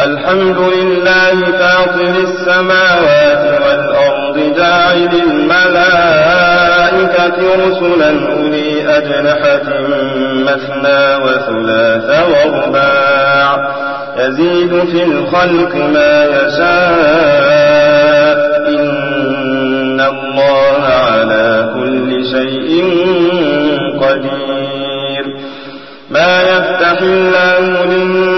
الحمد لله فاطر السماوات والأرض جاعل الملائكة رسلا أولي أجنحة مثنى وثلاث ورباع يزيد في الخلق ما يشاء إن الله على كل شيء قدير ما يفتح الله للناس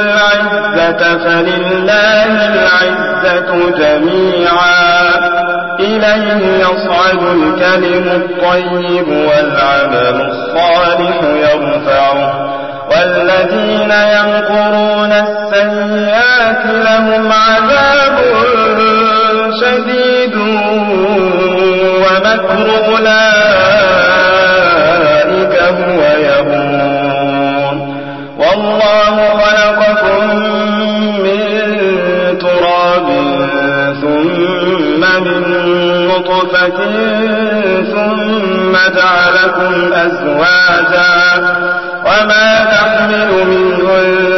العزة فلله العزة جميعا. إليه يصعد الكلم الطيب والعمل الصالح يرفعه. والذين ينقرون السيئات لهم عذاب شديد. ومكر أولئك نطفة ثم جعلكم أزواجا وما تحمل من أنثى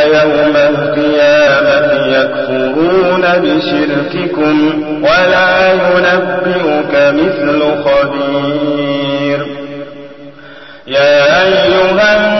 ويوم القيامة يكفرون بشرككم ولا ينبئك مثل خبير. يا أيها الناس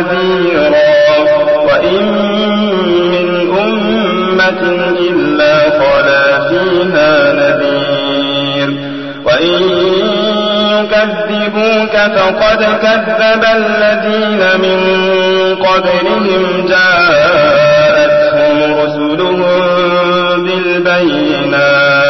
ونذيرا وإن من أمة إلا خلا فيها نذير. وإن يكذبوك فقد كذب الذين من قبلهم جاءتهم رسلهم بالبينات.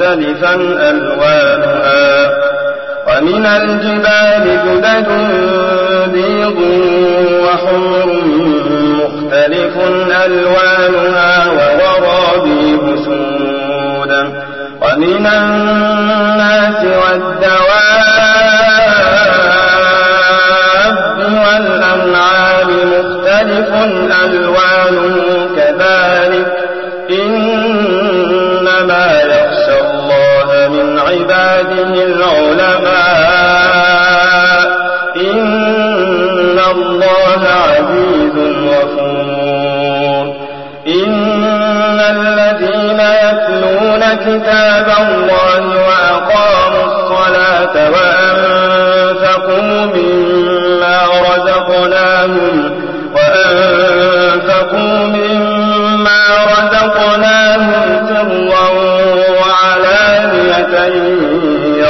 مختلفا ألوانها. ومن الجبال جدد بيض وحمر مختلف ألوانها وغرابيب سود. ومن الناس والدواب والأنعام مختلف ألوانه عليه العلماء. إن الله عزيز غفور. إن الذين يتلون كتاب الله وأقاموا الصلاة وأنفقوا مما رزقناهم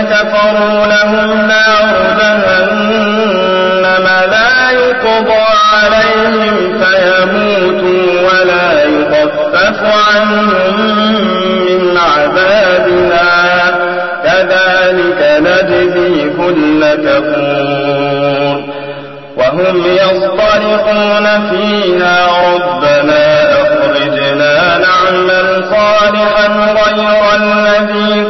كفروا لهم نار جهنم لا يقضى عليهم فيموتوا ولا يخفف عنهم من عذابنا. كذلك نجزي كل كفور. وهم يصطرخون فيها ربنا أخرجنا نعمل صالحا غير الذي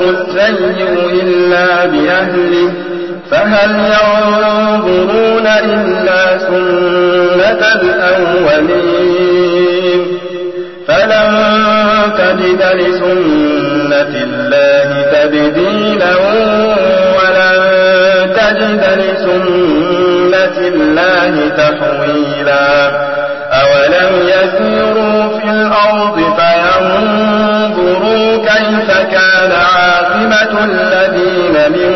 السيء إلا بأهله فهل ينظرون إلا سنة الأولين؟ فلن تجد لسنة الله تبديلا ولن تجد لسنة الله تحويلا. أولم يسيروا الذين من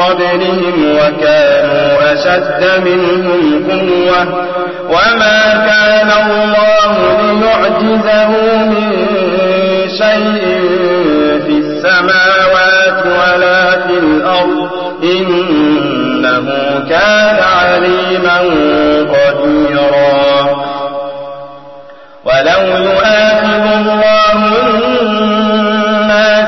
قبلهم وكانوا أشد منهم قوة وما كان الله ليعجزه من شيء في السماوات ولا في الأرض. إنه كان عليما قديرا. ولو يؤاخذ الله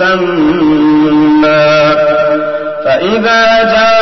مسمى فإذا جاء